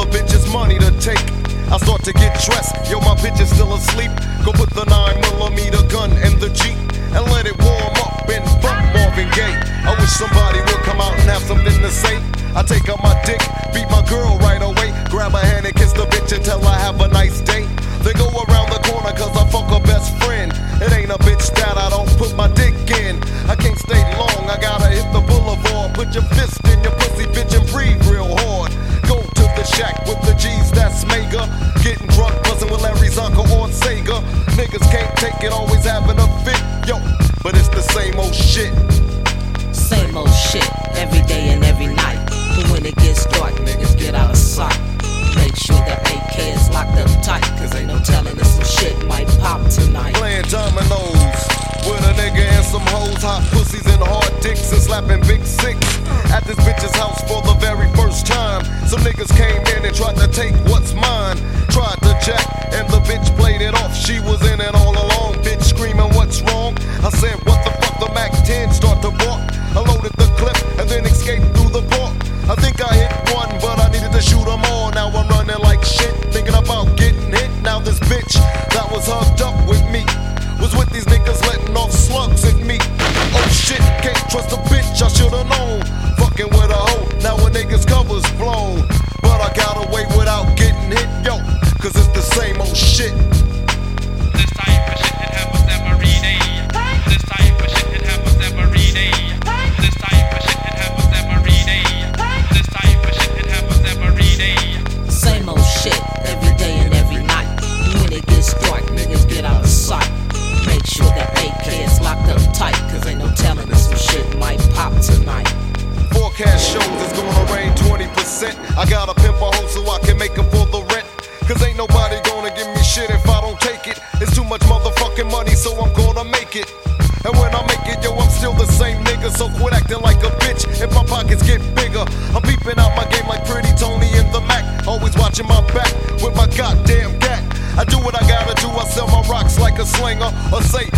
of another bitch's money to take. I start to get dressed, yo, my bitch is still asleep. Go put the 9 millimeter gun in the Jeep and let it warm up and bump Marvin Gaye. I wish somebody would come out and have something to say. I take out my dick, beat my girl right away. Grab her hand and kiss the bitch tell her have a nice day. Then go around the corner cause I fuck her best friend. It ain't a bitch that I don't put my dick in. I can't stay long, I gotta hit the boulevard. Put your fist and big six. At this bitch's house for the very first time. Some niggas came in and tried to take what's mine. Tried should've known. Fucking with a hoe, now a nigga's cover's blown. But I got away without getting hit, yo, cause it's the same old shit. Forecast shows it's gonna rain 20%. I gotta pimp a hoe so I can make it for the rent. Cause ain't nobody gonna give me shit if I don't take it. It's too much motherfucking money, so I'm gonna make it. And when I make it, yo, I'm still the same nigga. So quit acting like a bitch if my pockets get bigger. I'm peeping out my game like Pretty Tony in the Mack. Always watching my back with my goddamn gat. I do what I gotta do, I sell my rocks like a slinger. Or say